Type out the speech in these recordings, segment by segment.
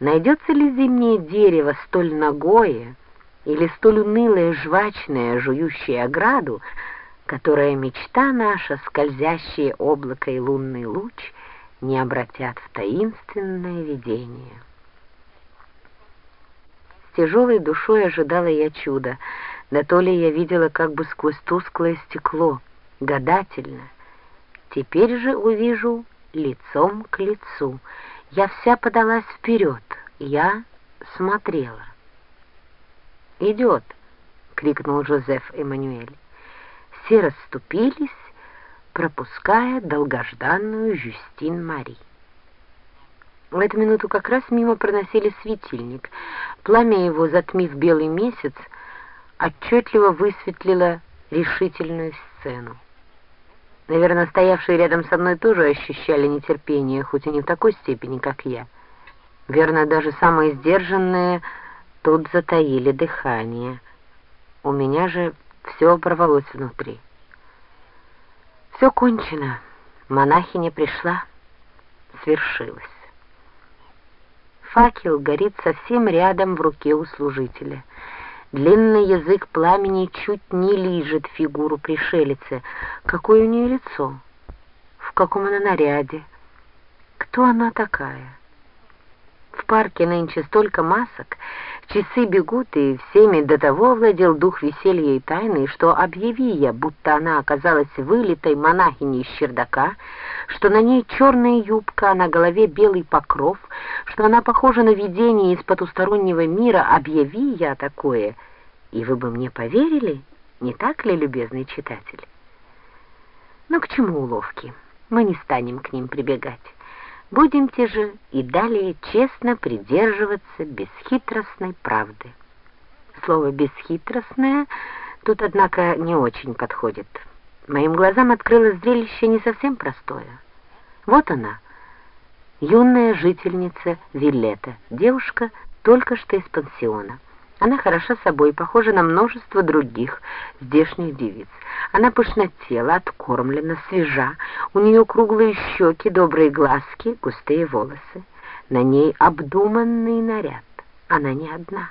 Найдется ли зимнее дерево столь ногое или столь унылое, жвачное, жующее ограду, которая мечта наша, скользящее облако и лунный луч, не обратят в таинственное видение. С тяжелой душой ожидала я чуда, да то ли я видела как бы сквозь тусклое стекло, гадательно. Теперь же увижу лицом к лицу. Я вся подалась вперед, я смотрела. «Идет!» — крикнул Жозеф Эммануэль все расступились, пропуская долгожданную Жюстин Мари. В эту минуту как раз мимо проносили светильник. Пламя его, затмив белый месяц, отчетливо высветлило решительную сцену. Наверное, стоявшие рядом со мной тоже ощущали нетерпение, хоть и не в такой степени, как я. Верно, даже самые сдержанные тут затаили дыхание. У меня же все оборвалось внутри. Все кончено. Монахиня пришла. Свершилось. Факел горит совсем рядом в руке у служителя. Длинный язык пламени чуть не лижет фигуру пришелицы. Какое у нее лицо? В каком она наряде? Кто она такая? Парке нынче столько масок, часы бегут, и всеми до того владел дух веселья и тайны, что, объяви я, будто она оказалась вылитой монахиней из чердака, что на ней черная юбка, а на голове белый покров, что она похожа на видение из потустороннего мира, объяви я такое, и вы бы мне поверили, не так ли, любезный читатель? Но к чему уловки? Мы не станем к ним прибегать. Будемте же и далее честно придерживаться бесхитростной правды. Слово «бесхитростное» тут, однако, не очень подходит. Моим глазам открылось зрелище не совсем простое. Вот она, юная жительница Виллета, девушка только что из пансиона. Она хороша собой, похожа на множество других здешних девиц. Она пышнотела, откормлена, свежа, у нее круглые щеки, добрые глазки, густые волосы. На ней обдуманный наряд. Она не одна.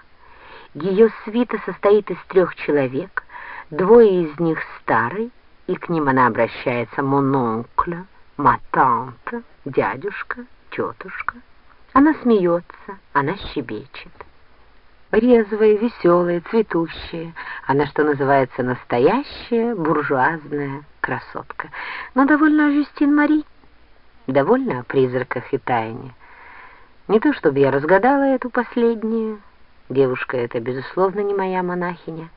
Ее свита состоит из трех человек, двое из них старый, и к ним она обращается мононкля, матанта, дядюшка, тетушка. Она смеется, она щебечет резвая, веселая, цветущая. Она, что называется, настоящая буржуазная красотка. Но довольно о Жюстин Мари, довольно о призраках и тайне. Не то чтобы я разгадала эту последнюю. Девушка эта, безусловно, не моя монахиня.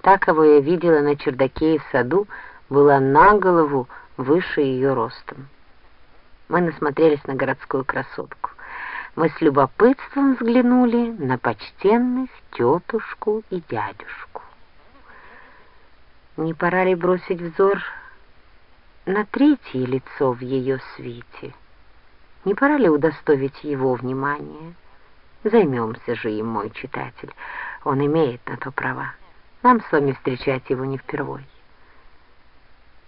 Та, кого я видела на чердаке и в саду, была на голову выше ее ростом. Мы насмотрелись на городскую красотку мы с любопытством взглянули на почтенных тетушку и дядюшку. Не пора ли бросить взор на третье лицо в ее свите? Не пора ли удостоить его внимания? Займемся же им, мой читатель. Он имеет на то права. Нам с вами встречать его не впервой.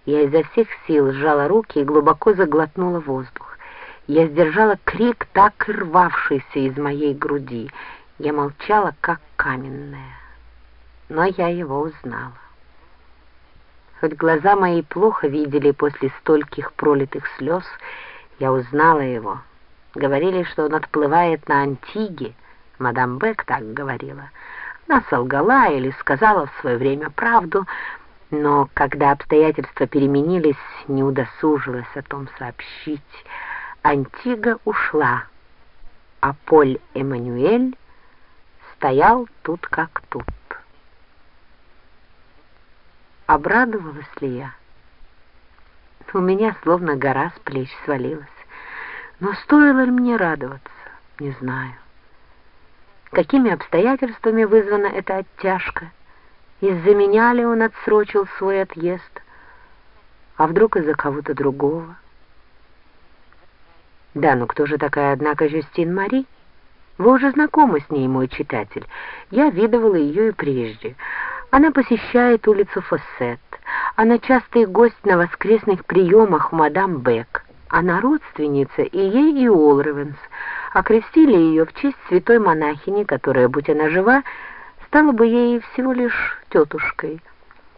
Я изо всех сил сжала руки и глубоко заглотнула воздух. Я сдержала крик, так рвавшийся из моей груди. Я молчала, как каменная. Но я его узнала. Хоть глаза мои плохо видели после стольких пролитых слез, я узнала его. Говорили, что он отплывает на Антиге. Мадам Бек так говорила. Она солгала или сказала в свое время правду, но когда обстоятельства переменились, не удосужилась о том сообщить. Антига ушла, а Поль Эммануэль стоял тут как тут. Обрадовалась ли я? У меня словно гора с плеч свалилась. Но стоило ли мне радоваться, не знаю. Какими обстоятельствами вызвана эта оттяжка? Из-за меня ли он отсрочил свой отъезд? А вдруг из-за кого-то другого? Да, но кто же такая, однако, Жюстин Мари? Вы уже знакомы с ней, мой читатель. Я видывала ее и прежде. Она посещает улицу Фоссет. Она частый гость на воскресных приемах мадам Бек. Она родственница и ей, и Олревенс. окрестили ее в честь святой монахини, которая, будь она жива, стала бы ей всего лишь тетушкой —